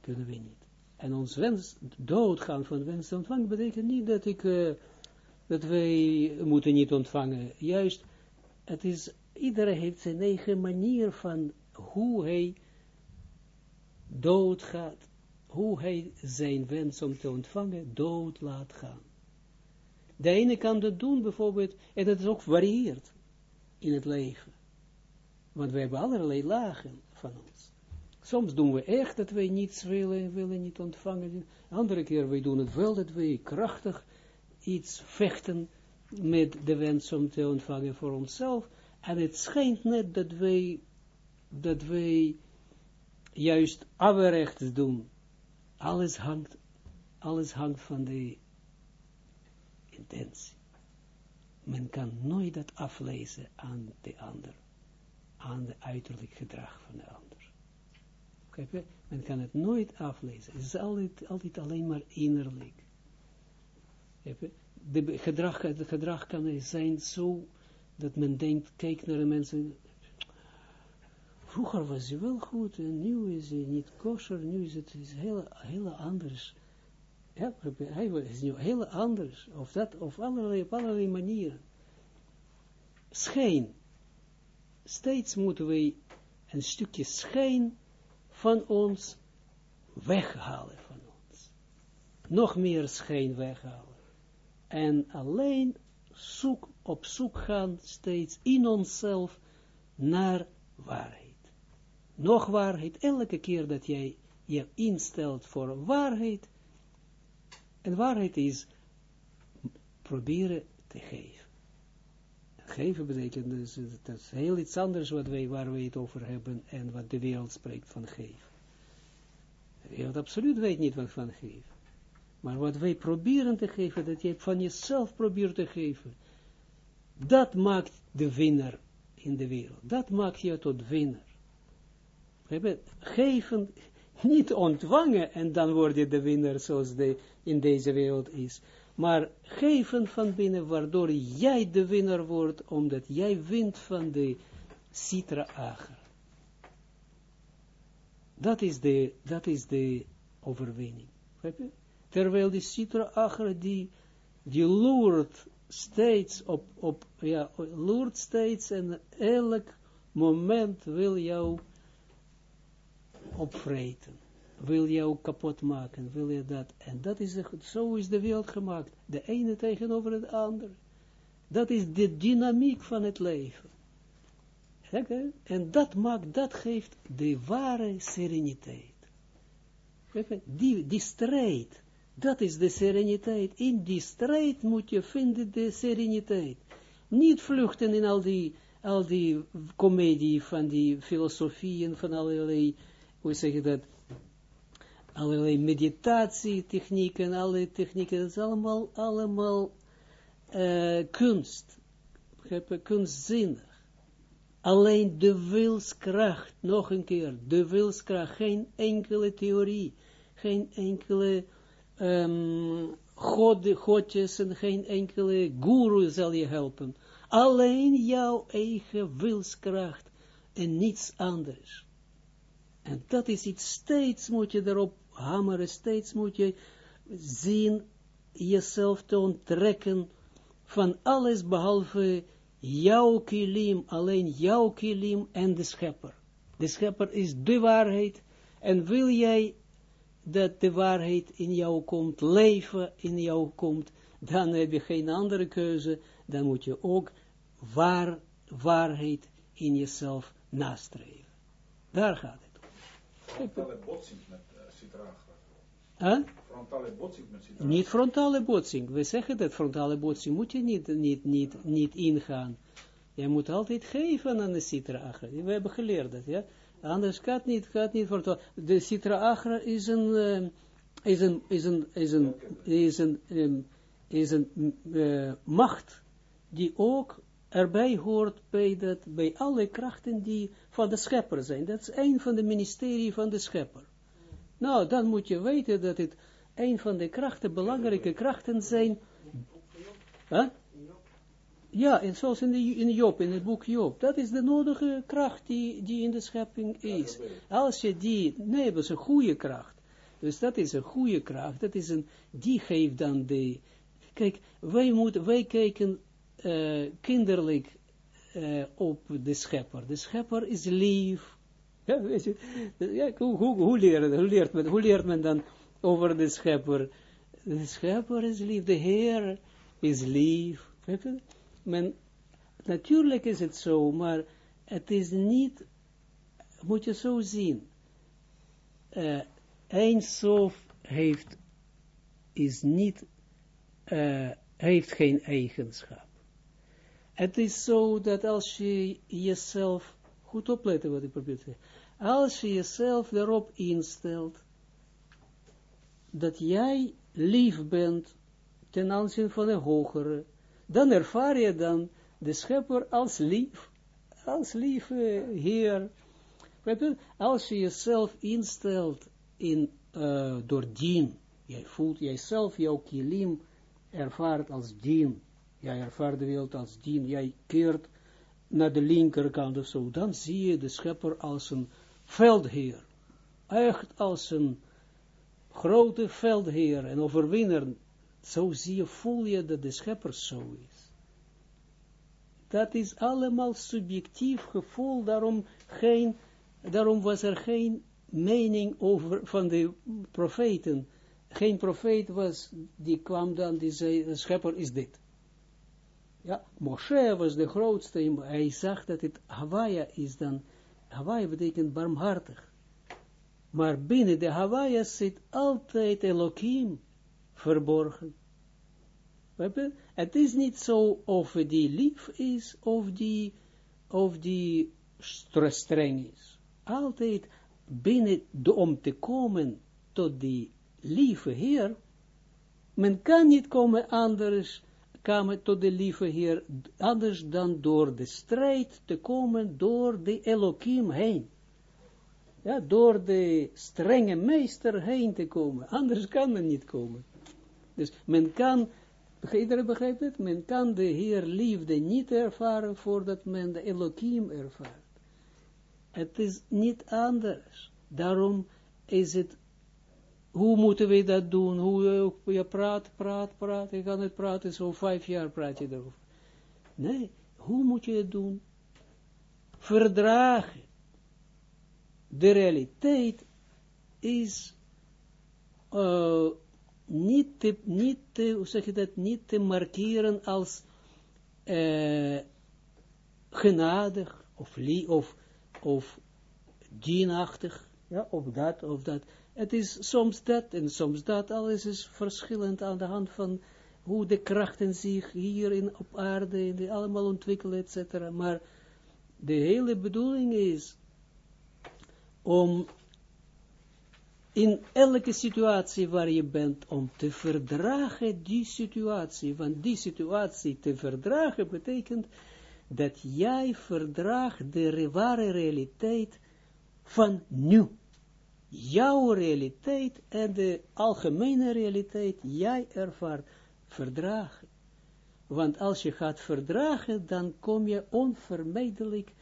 A: kunnen we niet. En ons wens, doodgaan van wens ontvangen, betekent niet dat ik, uh, dat wij moeten niet ontvangen. Juist, het is, iedereen heeft zijn eigen manier van hoe hij doodgaat, hoe hij zijn wens om te ontvangen dood laat gaan. De ene kan dat doen bijvoorbeeld, en dat is ook varieert in het leven. Want we hebben allerlei lagen van ons. Soms doen we echt dat wij niets willen, willen niet ontvangen. Andere keer wij doen het wel, dat wij krachtig iets vechten met de wens om te ontvangen voor onszelf. En het schijnt net dat wij, dat wij juist averechts doen. Alles hangt, alles hangt van de intentie. Men kan nooit dat aflezen aan de ander, aan de uiterlijk gedrag van de ander. Men kan het nooit aflezen. Het is altijd, altijd alleen maar innerlijk. De gedrag, het gedrag kan zijn zo dat men denkt, kijk naar de mensen. Vroeger was hij wel goed en nu is hij niet kosher, nu is het is heel, heel anders. Ja, hij is nu heel anders, of dat, of allerlei, op allerlei manieren. Schijn. Steeds moeten wij een stukje schijn van ons weghalen van ons. Nog meer schijn weghalen. En alleen zoek, op zoek gaan steeds in onszelf naar waarheid. Nog waarheid, elke keer dat jij je instelt voor waarheid, en waarheid is proberen te geven. Geven betekent dus, dat heel iets anders wat wij, waar we het over hebben en wat de wereld spreekt van geven. De wereld absoluut weet niet wat van geven. Maar wat wij proberen te geven, dat je van jezelf probeert te geven, dat maakt de winnaar in de wereld. Dat maakt je tot winnaar. Geven, niet ontvangen en dan word je de winnaar zoals de in deze wereld is. Maar geven van binnen, waardoor jij de winnaar wordt, omdat jij wint van de citra ager. Dat is de, dat is de overwinning. Terwijl die citra ager, die, die loert steeds op, op, ja, loert steeds en elk moment wil jou opvreten wil jou kapot maken, wil je dat, en dat is, zo is de wereld gemaakt, de ene tegenover het andere. Dat is de dynamiek van het leven. En dat maakt, dat geeft de ware sereniteit. Die, die strijd, dat is de sereniteit. In die strijd moet je vinden de sereniteit. Niet vluchten in al die, al die comedie van die filosofieën, van allerlei, hoe zeg je dat, allerlei meditatietechnieken, alle technieken, dat is allemaal, allemaal kunst, kunstzinnig. Alleen de wilskracht, nog een keer, de wilskracht, geen enkele theorie, geen enkele um, god, godjes en geen enkele guru zal je helpen. Alleen jouw eigen wilskracht en niets anders. En dat is iets, steeds moet je erop hameren, steeds moet je zien, jezelf te onttrekken van alles behalve jouw kilim, alleen jouw kilim en de schepper. De schepper is de waarheid en wil jij dat de waarheid in jou komt, leven in jou komt, dan heb je geen andere keuze, dan moet je ook waar, waarheid in jezelf nastreven. Daar gaat het om.
B: Frontale botsing met
A: Huh?
B: Frontale botsing met.
A: Niet frontale botsing. We zeggen dat frontale botsing moet je niet, niet, niet, niet ingaan. Je moet altijd geven aan de citra agra. We hebben geleerd dat, ja. Anders gaat niet, gaat niet frontale. De citra agra is een, uh, is een, is een, is een, is een, um, is een uh, macht die ook erbij hoort bij, dat, bij alle krachten die van de schepper zijn. Dat is een van de ministerie van de schepper. Nou, dan moet je weten dat het een van de krachten, belangrijke krachten zijn. Ja, en zoals in, de, in Job, in het boek Job. Dat is de nodige kracht die, die in de schepping is. Als je die, nee, dat is een goede kracht. Dus dat is een goede kracht. Dat is een, die geeft dan de, kijk, wij moeten, wij kijken uh, kinderlijk uh, op de schepper. De schepper is lief. Ja, weet je, ja, hoe, hoe, hoe, leert, men, hoe leert men dan over de schepper? De schepper is lief, de Heer is lief. Men, natuurlijk is het zo, maar het is niet, moet je zo zien. uh, Eindsof heeft, is niet, uh, heeft geen eigenschap. Het is zo dat als je jezelf, goed opletten wat ik probeer te zeggen, als je jezelf erop instelt, dat jij lief bent ten aanzien van een hogere, dan ervaar je dan de schepper als lief, als lieve Heer. Als je jezelf instelt in, uh, door dien, jij voelt jijzelf, jouw kilim ervaart als dien, jij ervaart de wereld als dien, jij keert naar de linkerkant of zo, dan zie je de schepper als een veldheer, echt als een grote veldheer en overwinner, zo zie je, voel je dat de schepper zo is. Dat is allemaal subjectief gevoel, daarom, geen, daarom was er geen mening over van de profeten. Geen profeet was, die kwam dan, die zei, de schepper is dit. Ja, Moshe was de grootste, hij zag dat het Hawaii is dan, Hawaii betekent barmhartig. Maar binnen de Hawaii zit altijd Elohim verborgen. Het is niet zo of die lief is, of die, of die streng is. Altijd binnen, de, om te komen tot die lieve Heer, men kan niet komen anders, komen tot de lieve Heer, anders dan door de strijd te komen door de Elohim heen. Ja, door de strenge meester heen te komen. Anders kan men niet komen. Dus men kan Iedereen begrijpt het? Men kan de Heer liefde niet ervaren voordat men de Elohim ervaart. Het is niet anders. Daarom is het, hoe moeten we dat doen? Hoe uh, je praat, praat, praat. Je kan het praten, zo vijf jaar praat je erover. Nee, hoe moet je het doen? Verdragen. De realiteit is uh, niet te, niet te, hoe zeg je dat, niet te markeren als uh, genadig, of, li, of, of dienachtig, ja, of dat, of dat. Het is soms dat en soms dat, alles is verschillend aan de hand van hoe de krachten zich hier in, op aarde, in allemaal ontwikkelen, etc. Maar de hele bedoeling is om in elke situatie waar je bent, om te verdragen die situatie, want die situatie te verdragen betekent dat jij verdraagt de ware realiteit van nu. Jouw realiteit en de algemene realiteit, jij ervaart verdragen. Want als je gaat verdragen, dan kom je onvermijdelijk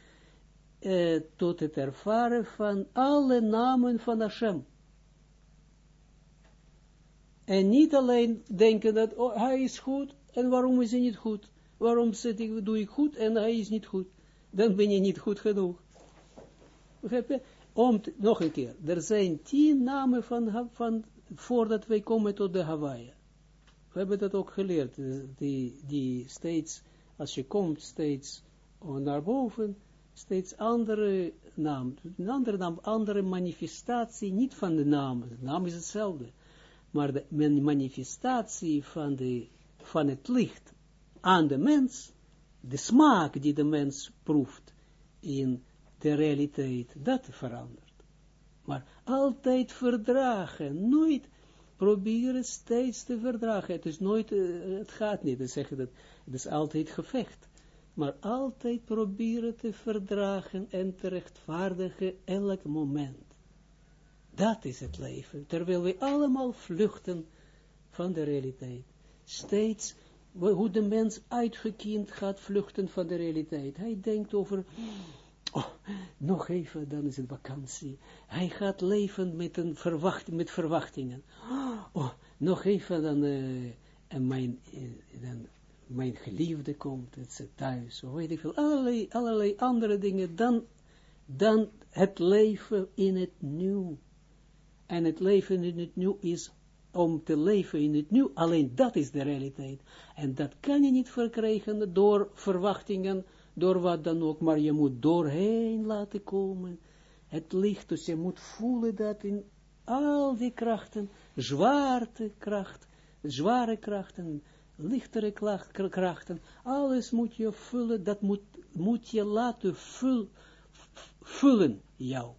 A: eh, tot het ervaren van alle namen van Hashem. En niet alleen denken dat oh, hij is goed en waarom is hij niet goed? Waarom zit ik, doe ik goed en hij is niet goed? Dan ben je niet goed genoeg. Begrijp je? Om nog een keer, er zijn tien namen van, voordat wij komen tot de Hawaii. We hebben dat ook geleerd, eh, die, die steeds, als je komt, steeds naar boven, steeds andere naam, een andere naam, andere manifestatie, niet van de naam, de naam is hetzelfde, maar de manifestatie van, de, van het licht aan de mens, de smaak die de mens proeft in de realiteit, dat verandert. Maar altijd verdragen, nooit proberen steeds te verdragen. Het is nooit, uh, het gaat niet, dan zeggen dat, het is altijd gevecht. Maar altijd proberen te verdragen en te rechtvaardigen elk moment. Dat is het leven. Terwijl we allemaal vluchten van de realiteit. Steeds hoe de mens uitgekiend gaat vluchten van de realiteit. Hij denkt over, oh, nog even, dan is het vakantie. Hij gaat leven met, een met verwachtingen. Oh, nog even, dan, uh, en mijn, dan mijn geliefde komt, het thuis, of weet ik veel, allerlei, andere dingen, dan, dan het leven in het nieuw en het leven in het nu is om te leven in het nu, alleen dat is de realiteit. En dat kan je niet verkrijgen door verwachtingen, door wat dan ook, maar je moet doorheen laten komen. Het licht, dus je moet voelen dat in al die krachten, zwaarte kracht, zware krachten, lichtere krachten, alles moet je vullen, dat moet, moet je laten vul, vullen jou.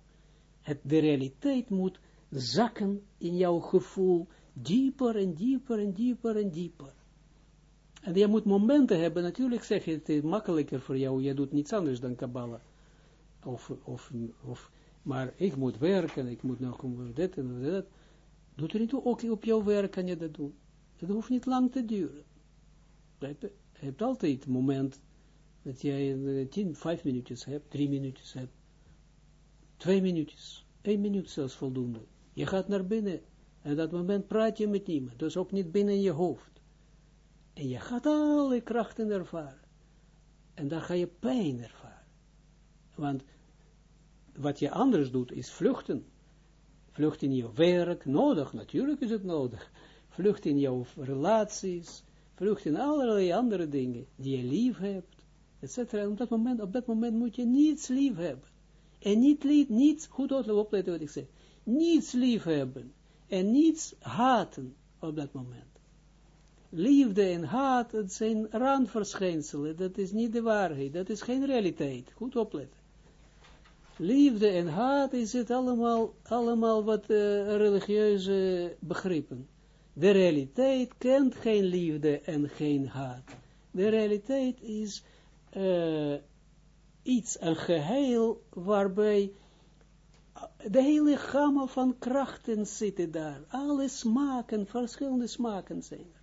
A: Het, de realiteit moet zakken in jouw gevoel, dieper en dieper en dieper en dieper. En je moet momenten hebben, natuurlijk zeg je, het is makkelijker voor jou, je doet niets anders dan Kabbalah. Of, of, of, maar ik moet werken, ik moet nog dit en dat. Doet er niet toe, ook op jouw werk kan je dat doen. Dat hoeft niet lang te duren. Je hebt altijd een moment dat jij tien, vijf minuutjes hebt, drie minuutjes hebt, twee minuutjes, één minuut zelfs voldoende. Je gaat naar binnen en dat moment praat je met niemand, dus ook niet binnen je hoofd. En je gaat alle krachten ervaren. En dan ga je pijn ervaren. Want wat je anders doet, is vluchten. Vlucht in je werk, nodig, natuurlijk is het nodig. Vlucht in jouw relaties, vlucht in allerlei andere dingen die je lief hebt, etc. Op dat moment, op dat moment moet je niets lief hebben. En niet lief, niets, goed opletten wat ik zeg, niets lief hebben. En niets haten op dat moment. Liefde en haat, het zijn randverschijnselen, dat is niet de waarheid, dat is geen realiteit. Goed opletten liefde en haat is het allemaal, allemaal wat uh, religieuze begrippen. De realiteit kent geen liefde en geen haat. De realiteit is uh, iets, een geheel, waarbij de hele gamma van krachten zitten daar. Alle smaken, verschillende smaken zijn er.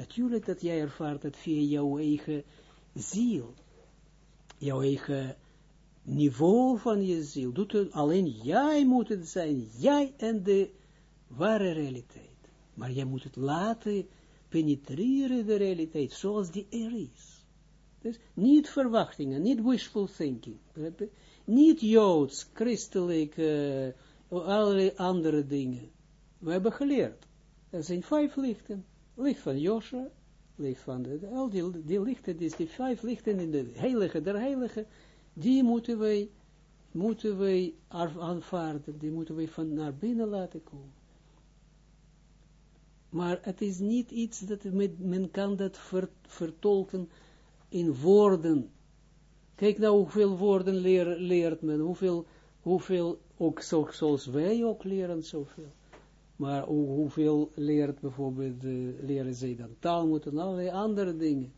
A: Natuurlijk dat jij ervaart het via jouw eigen ziel, jouw eigen niveau van je ziel, doet alleen jij moet het zijn, jij en de ware realiteit. Maar jij moet het laten penetreren de realiteit, zoals die er is. Dus niet verwachtingen, niet wishful thinking, niet joods, christelijk, uh, allerlei andere dingen. We hebben geleerd, er zijn vijf lichten, licht van Joshua, licht van de, al die, lichten, die, vijf lichten in de heilige der heilige, die moeten wij, moeten wij aanvaarden, die moeten wij van naar binnen laten komen. Maar het is niet iets dat men, kan dat vertolken in woorden. Kijk nou hoeveel woorden leer, leert men, hoeveel, hoeveel ook zo, zoals wij ook leren zoveel. Maar hoeveel leert bijvoorbeeld, uh, leren zij dan taal en allerlei andere dingen.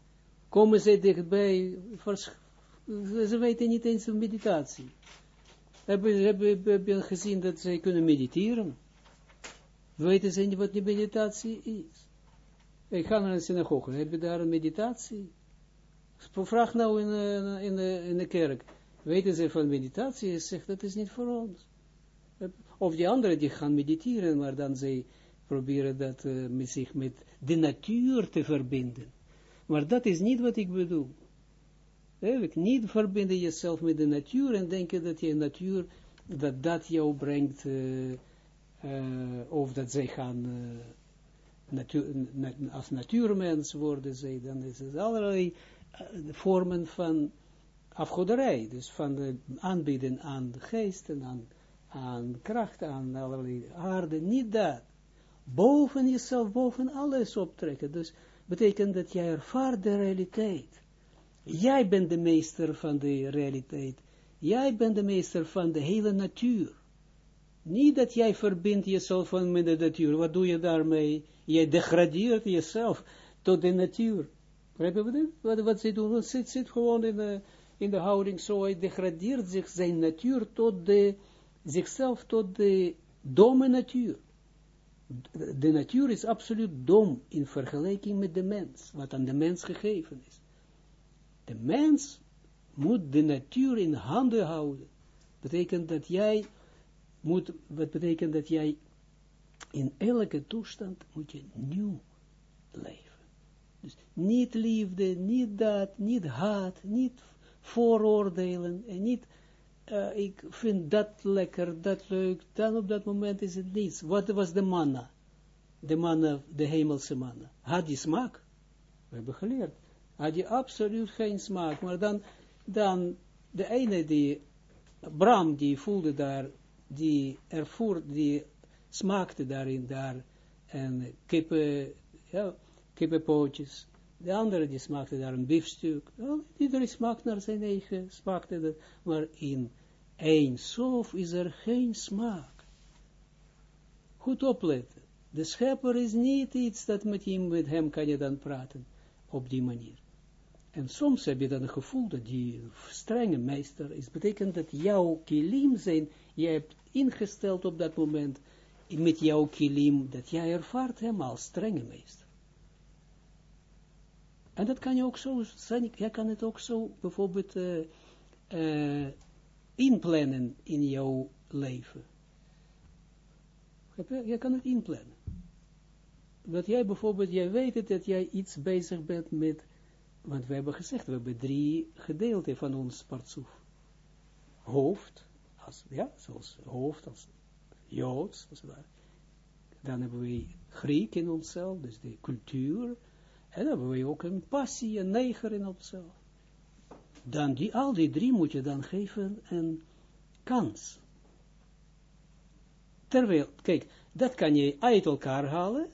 A: Komen zij dichtbij, ze weten niet eens van meditatie. Hebben, hebben, hebben gezien dat zij kunnen mediteren. Weten ze niet wat die meditatie is. Ik ga naar een synagoge, heb je daar een meditatie? Vraag nou in, in, de, in de kerk. Weten ze van meditatie? Ze zegt, dat is niet voor ons. Of die anderen die gaan mediteren, maar dan zij proberen dat uh, met zich met de natuur te verbinden. Maar dat is niet wat ik bedoel. Niet verbinden jezelf met de natuur en denken dat je natuur, dat dat jou brengt, uh, uh, of dat zij gaan als natuurmens worden, zij, dan is het allerlei vormen van afgoderij, dus van de aanbieden aan geesten, aan, aan kracht, aan allerlei aarde, niet dat. Boven jezelf, boven alles optrekken, dus betekent dat jij ervaart de realiteit. Jij bent de meester van de realiteit. Jij bent de meester van de hele natuur. Niet dat jij verbindt jezelf met de natuur. Wat doe je daarmee? Jij degradeert jezelf tot de natuur. Wat, wat ze doen? Zit, zit gewoon in de, in de houding zo. Hij degradeert zich zijn natuur tot de, zichzelf tot de domme natuur. De natuur is absoluut dom in vergelijking met de mens, wat aan de mens gegeven is. De mens moet de natuur in handen houden. Betekent dat jij moet, wat betekent dat jij in elke toestand moet je nieuw leven. Dus niet liefde, niet dat, niet haat, niet vooroordelen en niet, uh, ik vind dat lekker, dat leuk, dan op dat moment is het niets. Wat was de manna? De manna, de hemelse manna. Had die smaak? We hebben geleerd had je absoluut geen smaak. Maar dan, dan de ene die, Bram, die voelde daar, die ervoer, die smaakte daarin daar, en kippen, ja, kippenpootjes, de andere die smaakte daar een biefstuk, iedereen smaakt naar zijn eigen, smaakte dat, maar in één sof is er geen smaak. Goed opletten. De schepper is niet iets dat met hem, hem kan je dan praten, op die manier. En soms heb je dan een gevoel dat die strenge meester is, betekent dat jouw kilim zijn, je hebt ingesteld op dat moment, met jouw kilim, dat jij ervaart hem als strenge meester. En dat kan je ook zo, jij kan het ook zo bijvoorbeeld uh, uh, inplannen in jouw leven. Je kan het inplannen. Dat jij bijvoorbeeld, jij weet het dat jij iets bezig bent met, want we hebben gezegd, we hebben drie gedeelten van ons partsoef. Hoofd, als, ja, zoals hoofd, als Joods, Dan hebben we Griek in onszelf, dus de cultuur. En dan hebben we ook een passie, een neger in onszelf. Dan die, al die drie moet je dan geven een kans. Terwijl, kijk, dat kan je uit elkaar halen.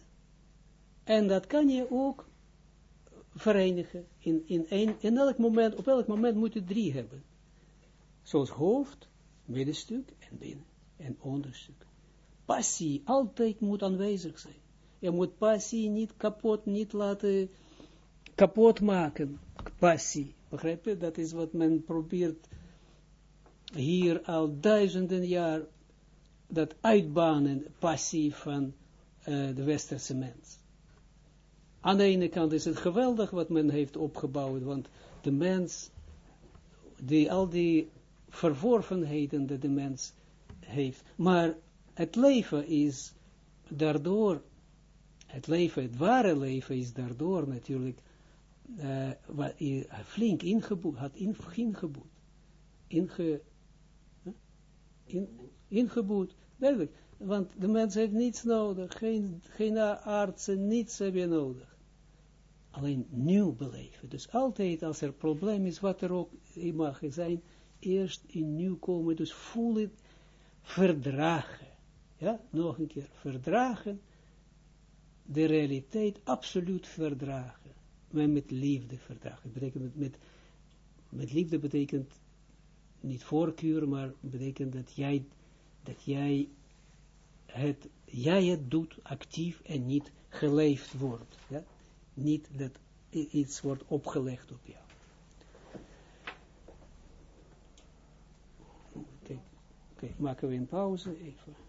A: En dat kan je ook verenigen. In, in, in elk moment, op elk moment moet je drie hebben. Zoals hoofd, middenstuk en binnen. En onderstuk. Passie altijd moet aanwezig zijn. Je moet passie niet kapot, niet laten kapot maken. Passie. Begrijp je? Dat is wat men probeert hier al duizenden jaar dat uitbanen passie van uh, de westerse mens. Aan de ene kant is het geweldig wat men heeft opgebouwd, want de mens, die, al die verworvenheden dat de mens heeft, maar het leven is daardoor, het leven, het ware leven is daardoor natuurlijk uh, wat, flink ingeboet, had ingeboet, inge, in, ingeboet, duidelijk, want de mens heeft niets nodig, geen, geen artsen, niets heb je nodig. Alleen nieuw beleven. Dus altijd als er probleem is, wat er ook mag zijn, eerst in nieuw komen, dus voel het, verdragen. Ja, nog een keer, verdragen, de realiteit absoluut verdragen. Maar met liefde verdragen. Betekent met, met liefde betekent niet voorkeur, maar betekent dat jij, dat jij het, jij het doet actief en niet geleefd wordt. Niet dat iets wordt opgelegd op jou. Oké, okay, maken we een pauze even.